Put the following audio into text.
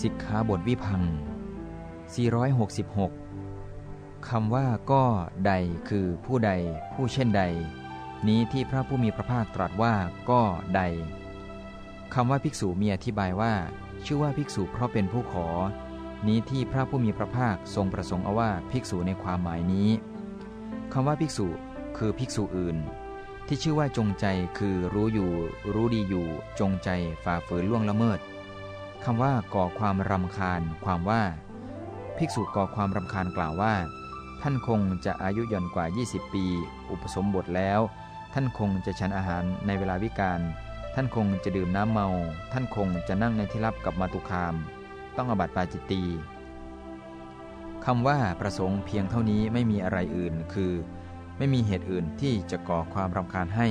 สิกขาบทวิพัง 466 คำว่าก็ใดคือผู้ใด ผู้เช่นใด นี้ที่พระผู้มีพระภาคตรัสว่าก็ใด คำว่าภิกษุมีอธิบายว่า ชื่อว่าภิกษุเพราะเป็นผู้ขอ นี้ที่พระผู้มีพระภาคทรงประสงค์เอาว่าภิกษุในความหมายนี้คำว่าภิกษุคือภิกษุอื่น ที่ชื่อว่าจงใจคือรู้อยู่ รู้ดีอยู่ จงใจฝ่าฝืนล่วงละเมิด คำว่าก่อความรำคาญ ความว่า ภิกษุก่อความรำคาญกล่าวว่า ท่านคงจะอายุย่อนกว่า 20 ปี อุปสมบทแล้ว ท่านคงจะฉันอาหารในเวลาวิกาลท่านคงจะดื่มน้ำเมา ท่านคงจะนั่งในที่รับกับมาตุคาม ต้องอบัติปาจิตตีคำว่าประสงค์เพียงเท่านี้ไม่มีอะไรอื่น คือ ไม่มีเหตุอื่นที่จะก่อความรำคาญให้